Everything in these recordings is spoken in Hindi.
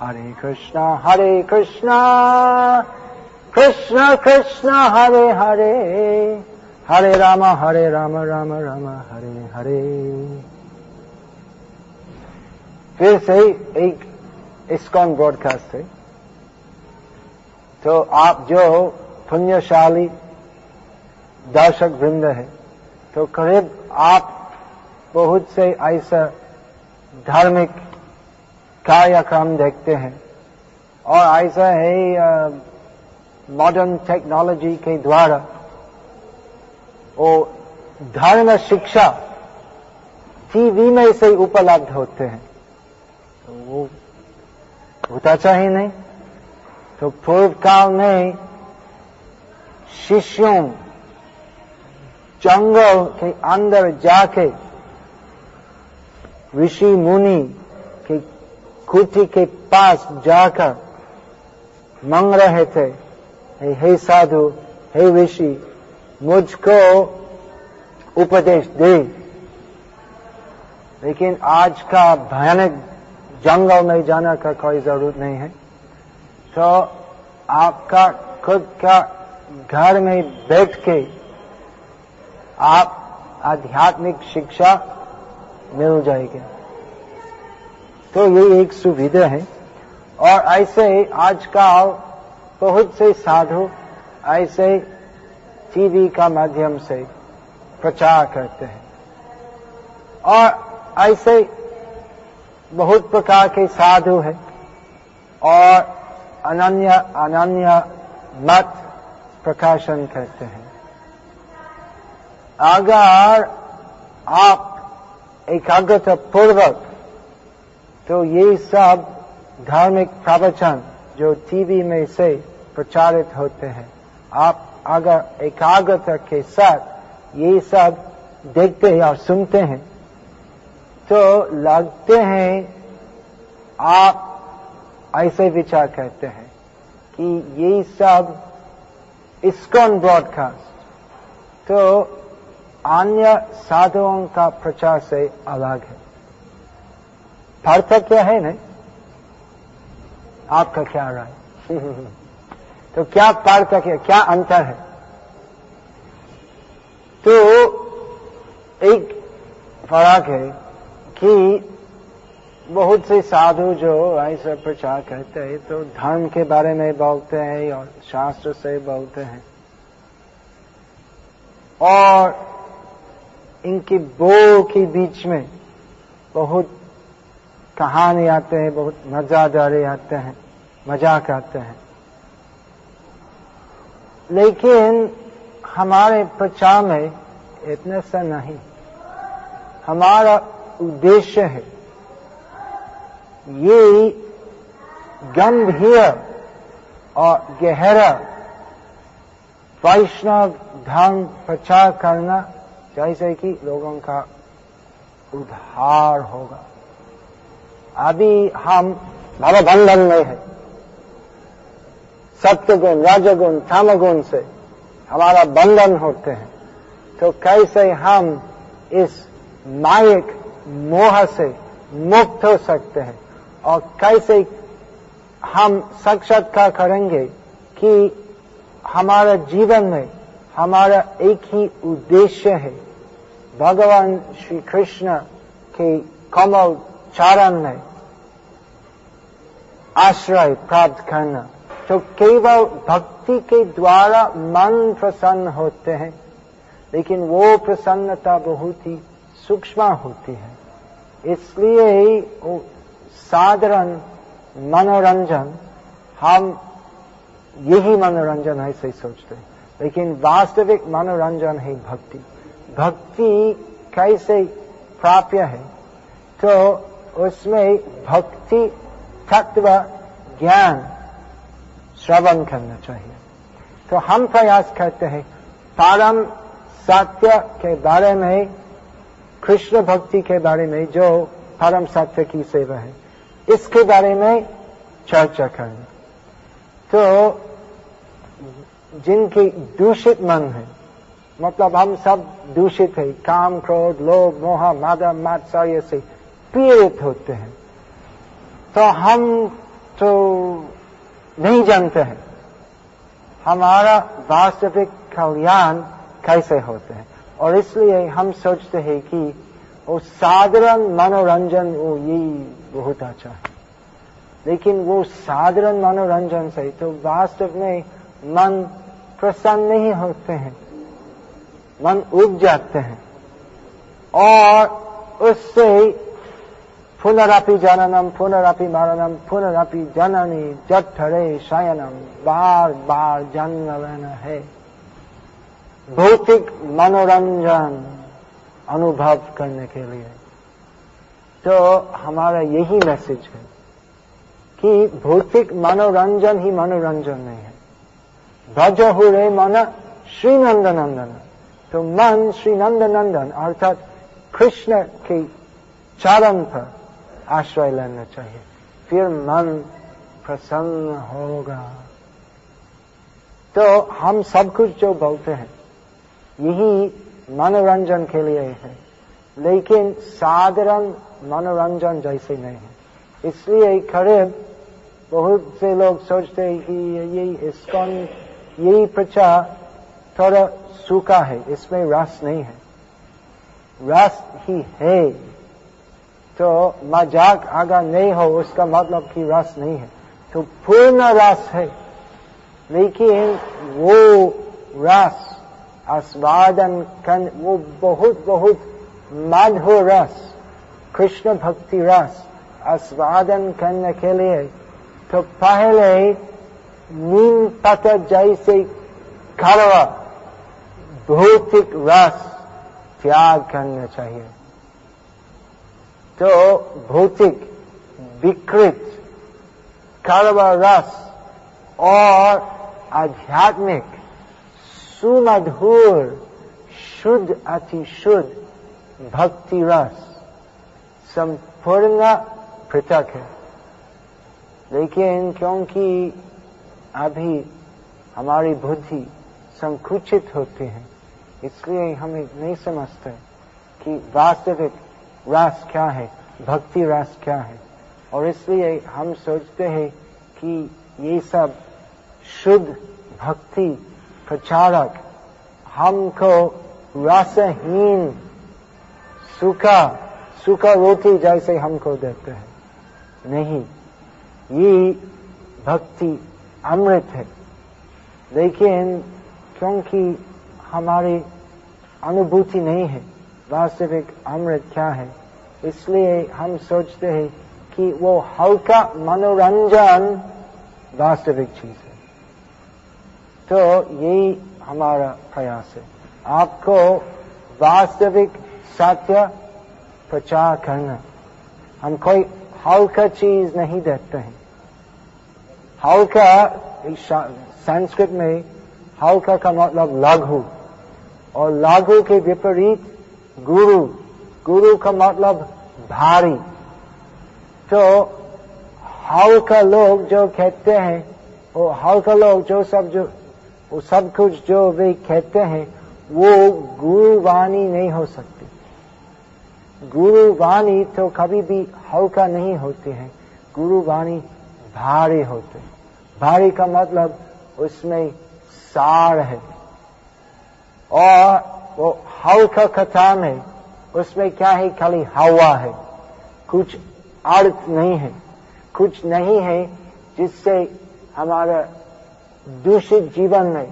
हरे कृष्णा हरे कृष्णा कृष्ण कृष्ण हरे हरे हरे राम हरे राम राम राम हरे हरे फिर से एक इस्कॉन ब्रॉडकास्ट है। तो आप जो पुण्यशाली दर्शक वृंद है तो करीब आप बहुत से ऐसा धार्मिक कार्यक्रम देखते हैं। और ऐसा है मॉडर्न टेक्नोलॉजी के द्वारा वो धर्म शिक्षा टीवी में से उपलब्ध होते हैं। तो वो होता चाहिए नहीं। तो पूर्व काल में शिष्यों जंगल के अंदर जाके ऋषि मुनि कुटी के पास जाकर मांग रहे थे हे साधु, हे ऋषि, मुझको उपदेश दे। लेकिन आज का भयानक जंगल में जाने का कोई ज़रूरत नहीं है। तो आपका खुद का घर में बैठ के आप आध्यात्मिक शिक्षा मिल जाएगी। तो ये एक सुविधा है। और ऐसे आजकल बहुत से साधु ऐसे टीवी का माध्यम से प्रचार करते हैं। और ऐसे बहुत प्रकार के साधु हैं। और अनन्य अनन्य मत प्रकाशन करते हैं। अगर आप एकाग्रता पूर्वक तो ये सब धार्मिक प्रवचन जो टीवी में से प्रचारित होते हैं। आप अगर एकाग्रता के साथ ये सब देखते हैं और सुनते हैं तो लगते हैं आप ऐसे विचार करते हैं कि ये सब इस्कॉन ब्रॉडकास्ट तो अन्य साधुओं का प्रचार से अलग है। पार्थक्य है नहीं? आपका क्या राय? तो क्या पार्थक्य क्या अंतर है? तो एक फ़र्क है कि बहुत से साधु जो ऐसा प्रचार करते हैं तो धर्म के बारे में बोलते हैं और शास्त्र से बोलते हैं। और इनके बो के बीच में बहुत कहानी आते हैं, बहुत मजादारी आते हैं, मज़ाक आते हैं। लेकिन हमारे प्रचार में इतने सा नहीं। हमारा उद्देश्य है, ये गंभीर और गहरा वैष्णव धर्म प्रचार करना जैसे कि लोगों का उद्धार होगा। अभी हम भवबंधन में है। सत्यगुण, राजगुण थामगुण से हमारा बंधन होते हैं। तो कैसे हम इस मायक मोह से मुक्त हो सकते हैं? और कैसे हम साक्षात्कार करेंगे कि हमारा जीवन में हमारा एक ही उद्देश्य है, भगवान श्री कृष्ण के कमल चारण आश्रय प्राप्त करना तो केवल भक्ति के द्वारा मन प्रसन्न होते हैं लेकिन वो प्रसन्नता बहुत ही सूक्ष्म होती है इसलिए वो साधारण मनोरंजन हम यही मनोरंजन है ऐसे सोचते हैं लेकिन वास्तविक मनोरंजन है भक्ति भक्ति कैसे प्राप्य है तो उसमें भक्ति, तत्व, ज्ञान श्रवण करना चाहिए। तो हम प्रयास करते हैं, परम सत्य के बारे में, कृष्ण भक्ति के बारे में, जो परम सत्य की सेवा है, इसके बारे में चर्चा करना तो जिनकी दूषित मन है मतलब हम सब दूषित है, काम, क्रोध, लोभ, मोह, मादा मात्सर्य से पीड़ित होते हैं। तो हम तो नहीं जानते हैं। हमारा वास्तविक कल्याण कैसे होते हैं? और इसलिए हम सोचते हैं कि वो साधारण मनोरंजन वो यही बहुत अच्छा है। लेकिन वो साधारण मनोरंजन से तो वास्तव में मन प्रसन्न नहीं होते हैं। मन उग जाते हैं। और उससे पुनरअपि जननम पुनरअपि मरणम पुनरअपि जननी, जठरे शयनम, बार बार जन्म लेना है। भौतिक मनोरंजन अनुभव करने के लिए। तो हमारा यही मैसेज है कि भौतिक मनोरंजन ही मनोरंजन नहीं है। भज हो रे मन श्री नंद नंदन तो मन श्री नंद नंदन अर्थात कृष्ण के चरण पर आश्रय लेना चाहिए। फिर मन प्रसन्न होगा। तो हम सब कुछ जो बोलते हैं, यही मनोरंजन के लिए है। लेकिन साधारण मनोरंजन जैसे नहीं है। इसलिए करीब बहुत से लोग सोचते हैं कि यही इसकॉन यही प्रचार थोड़ा सूखा है, इसमें रस नहीं है। रस ही है। तो मज़ाक अगर नहीं हो, उसका मतलब कि रस नहीं है। तो पूर्ण रस है। लेकिन वो रस, आस्वादन कर वो बहुत बहुत मधुर रस, कृष्ण भक्ति रस, आस्वादन करने के लिए। तो पहले नीम पत्र जैसे कड़वा भौतिक रस त्याग करना चाहिए। तो भौतिक, विकृत कड़वा रस और आध्यात्मिक, सुमधुर, शुद्ध, अति शुद्ध भक्ति रस संपूर्ण पृथक है। लेकिन क्योंकि अभी हमारी बुद्धि संकुचित होती है, इसलिए हमें नहीं समझते कि वास्तविक रस क्या है? भक्ति रस क्या है? और इसलिए हम सोचते हैं कि ये सब शुद्ध भक्ति प्रचारक हमको रसहीन सूखा सूखा रोटी जैसे हमको देते हैं। नहीं, ये भक्ति अमृत है। लेकिन क्योंकि हमारी अनुभूति नहीं है वास्तविक अमृत क्या है? इसलिए हम सोचते हैं कि वो हल्का मनोरंजन वास्तविक चीज़ है। तो यही हमारा प्रयास है। आपको वास्तविक सत्य प्रचार करना। हम कोई हल्का चीज़ नहीं देते हैं। हल्का संस्कृत में हल्का का मतलब लघु। और लघु के विपरीत गुरु गुरु का मतलब भारी। तो हल्का लोग जो कहते हैं, वो हल्का लोग जो सब जो, वो सब कुछ जो वे कहते हैं, वो गुरुवाणी नहीं हो सकती। गुरुवाणी तो कभी भी हल्का नहीं होती है। गुरुवाणी भारी होते भारी का मतलब उसमें सार है। और वो हव का कथा में उसमें क्या है? खाली हवा है। कुछ अर्थ नहीं है। कुछ नहीं है जिससे हमारा दूषित जीवन में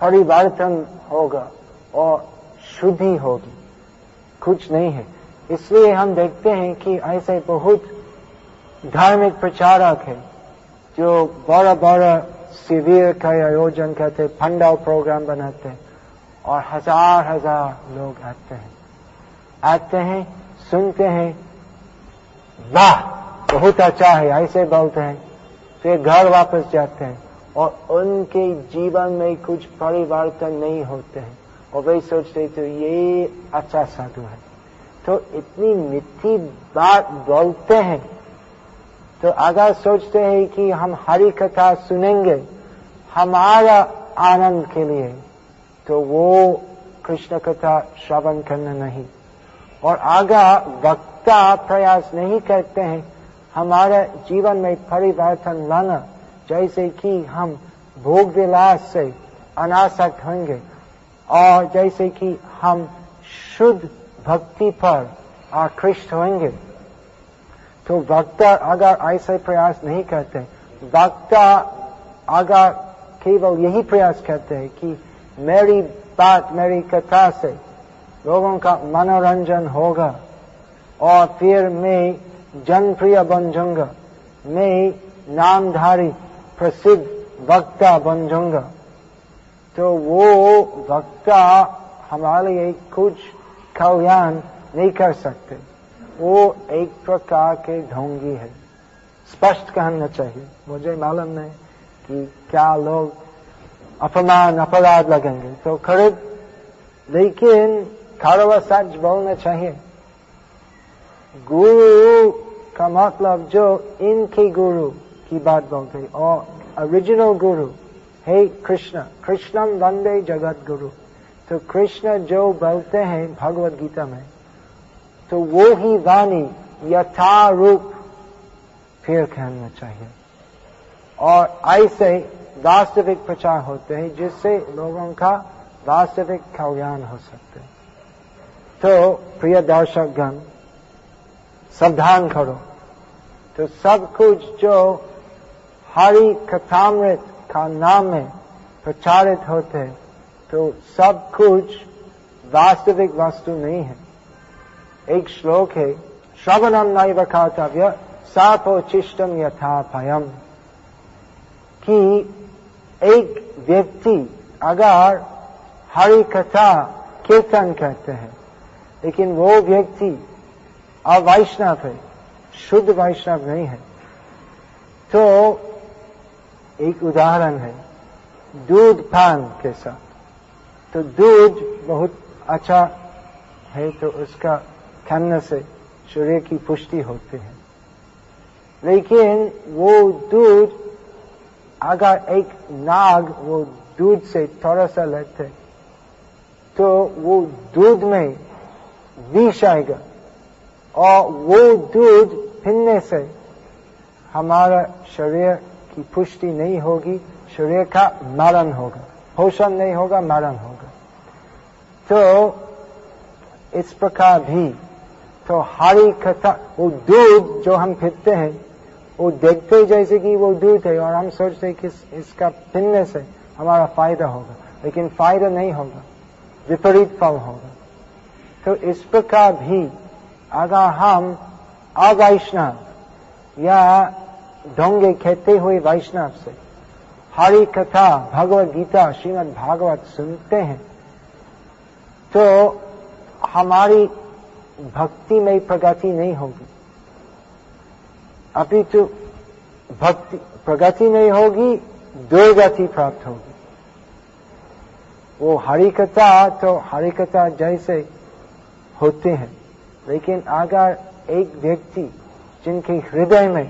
परिवर्तन होगा और शुद्धि होगी। कुछ नहीं है। इसलिए हम देखते हैं कि ऐसे बहुत धार्मिक प्रचारक है जो बड़ा बड़ा शिविर का आयोजन करते, फंडाव प्रोग्राम बनाते हैं। और हज़ार हज़ार लोग आते हैं। आते हैं, सुनते हैं, वाह, बहुत अच्छा है, ऐसे बोलते हैं, फिर घर वापस जाते हैं और उनके जीवन में कुछ परिवर्तन नहीं होते हैं। और वे सोचते तो ये अच्छा साधु है। तो इतनी मिठी बात बोलते हैं तो अगर सोचते हैं कि हम हरी कथा सुनेंगे, हमारा आनंद के लिए तो वो कृष्ण कथा श्रवण करना नहीं। और आगा वक्ता प्रयास नहीं करते हैं। हमारे जीवन में परिवर्तन लाना, जैसे कि हम भोग विलास से अनासक्त होंगे, और जैसे कि हम शुद्ध भक्ति पर आकृष्ट होंगे। तो वक्ता अगर ऐसे प्रयास नहीं करते। वक्ता अगर केवल यही प्रयास करते हैं कि मेरी बात मेरी कथा से लोगों का मनोरंजन होगा और फिर मैं जनप्रिय बन जाऊँगा मैं नामधारी प्रसिद्ध वक्ता बन जाऊँगा तो वो वक्ता हमारे लिए कुछ कल्याण नहीं कर सकते। वो एक प्रकार के ढोंगी है। स्पष्ट कहना चाहिए। मुझे मालूम नहीं कि क्या लोग अपमान अपराध लगेंगे तो खरीद लेकिन खड़ा सच बोलना चाहिए गुरु का मतलब जो इनके गुरु की बात बोलते और ओरिजिनल गुरु हे कृष्ण कृष्णम वंदे जगत गुरु तो कृष्ण जो बोलते हैं भगवत गीता में तो वो ही वाणी यथारूप फिर कहना चाहिए और ऐसे वास्तविक प्रचार होते हैं, जिससे लोगों का वास्तविक कल्याण हो सकते तो प्रिय दर्शक गण सावधान करो। तो सब कुछ जो हरि कथामृत का नाम में प्रचारित होते हैं तो सब कुछ वास्तविक वस्तु नहीं है। एक श्लोक है श्रवणम नैव कर्तव्य सापोचिष्टम यथा भयम। कि एक व्यक्ति अगर हरि कथा कीर्तन करते हैं, लेकिन वो व्यक्ति अवैष्णव है, शुद्ध वैष्णव नहीं है तो एक उदाहरण है, दूध पान के साथ। तो दूध बहुत अच्छा है तो उसका खाने से शरीर की पुष्टि होती है। लेकिन वो दूध अगर एक नाग वो दूध से थोड़ा सा लेते तो वो दूध में विष आएगा। और वो दूध पीने से हमारा शरीर की पुष्टि नहीं होगी, शरीर का मरण होगा। पोषण नहीं होगा, मरण होगा। तो इस प्रकार भी तो हरी कथा, वो दूध जो हम पीते हैं वो देखते ही जैसे कि वो दूध है और हम सोचते कि इसका पीने से हमारा फ़ायदा होगा, लेकिन फ़ायदा नहीं होगा, विपरीत फल होगा। तो इस प्रकार भी अगर हम अवैष्णव या ढोंगे कहते हुए वैष्णव से हरि कथा भगवत गीता श्रीमद भागवत सुनते हैं तो हमारी भक्ति में प्रगति नहीं होगी। अभी तो भक्ति, प्रगति नहीं होगी, दुर्गति प्राप्त होगी। वो हरिकथा तो हरिकथा जैसे होते हैं, लेकिन अगर एक व्यक्ति जिनके हृदय में,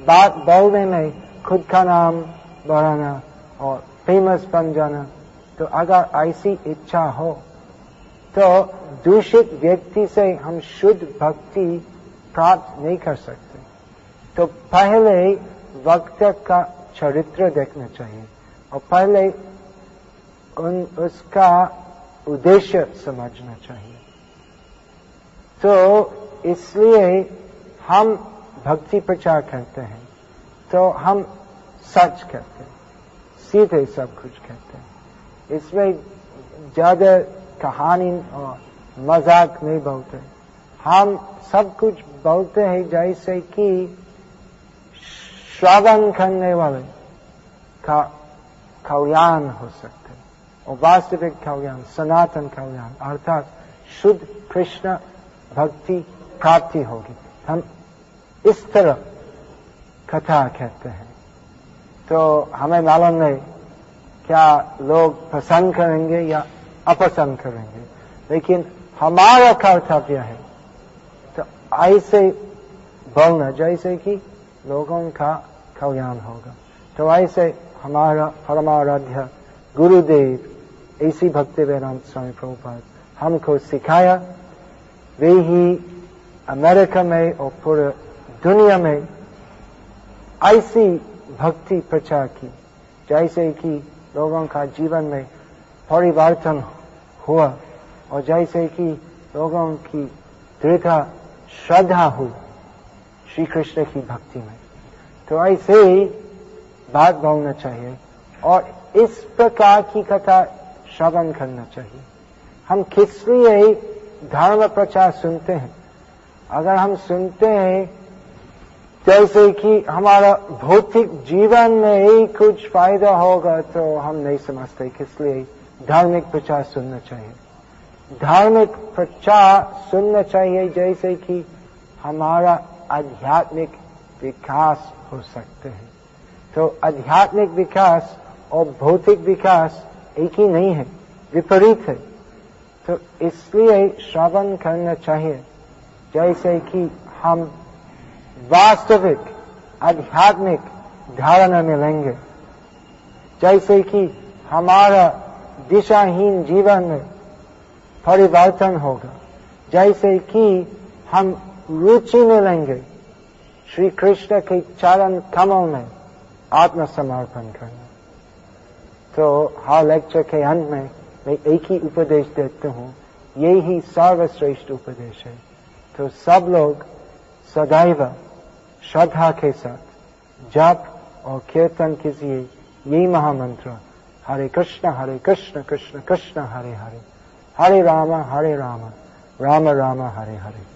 बात बोलने में खुद का नाम बढ़ाना और फ़ेमस बन जाना तो अगर ऐसी इच्छा हो तो दूषित व्यक्ति से हम शुद्ध भक्ति प्राप्त नहीं कर सकते। तो पहले वक्त का चरित्र देखना चाहिए और पहले उन, उसका उद्देश्य समझना चाहिए। तो इसलिए हम भक्ति प्रचार करते हैं तो हम सच कहते हैं, सीधे सब कुछ कहते हैं। इसमें ज़्यादा कहानी और मज़ाक नहीं बोलते। हम सब कुछ बोलते हैं जैसे कि श्रवण करने वाले का कल्याण हो सकते और वास्तविक कल्याण, सनातन कल्याण, अर्थात शुद्ध कृष्ण भक्ति प्राप्ति होगी। हम इस तरह कथा कहते हैं। तो हमें मालूम नहीं क्या लोग पसंद करेंगे या अपसंद करेंगे, लेकिन हमारा कर्तव्य है तो ऐसे बोलना, जैसे कि लोगों का कल्याण होगा। तो ऐसे हमारा परमाराध्य गुरुदेव, ऐसी भक्ति वेदांत स्वामी प्रभुपाद, हमको सिखाया, वे ही अमेरिका में और पूरे दुनिया में ऐसी भक्ति प्रचार की, जैसे कि लोगों का जीवन में परिवर्तन हुआ, और जैसे कि लोगों की दृढ़ श्रद्धा हुई। श्री कृष्ण की भक्ति में। तो ऐसे ही बात बोलना चाहिए और इस प्रकार की कथा श्रवण करना चाहिए। हम किस लिए धर्म प्रचार सुनते हैं? अगर हम सुनते हैं, जैसे कि हमारा भौतिक जीवन में ही कुछ फ़ायदा होगा तो हम नहीं समझते किस लिए धार्मिक प्रचार सुनना चाहिए। धार्मिक प्रचार सुनना चाहिए, जैसे कि हमारा आध्यात्मिक विकास हो सकते हैं। तो आध्यात्मिक विकास और भौतिक विकास एक ही नहीं है, विपरीत है। तो इसलिए श्रवण करना चाहिए, जैसे कि हम वास्तविक, आध्यात्मिक धारणा में लेंगे। जैसे कि हमारा दिशाहीन जीवन में परिवर्तन होगा। जैसे कि हम रुचि में लेंगे श्री कृष्ण के चरण कमल में आत्मसमर्पण करना। तो हर लेक्चर के अंत में मैं एक ही उपदेश देता हूँ। यही सर्वश्रेष्ठ उपदेश है। तो सब लोग सदैव श्रद्धा के साथ जप और कीर्तन कीजिए। यही महामंत्र, हरे कृष्ण हरे कृष्ण कृष्ण कृष्ण, हरे हरे। हरे राम हरे राम। राम राम, हरे हरे।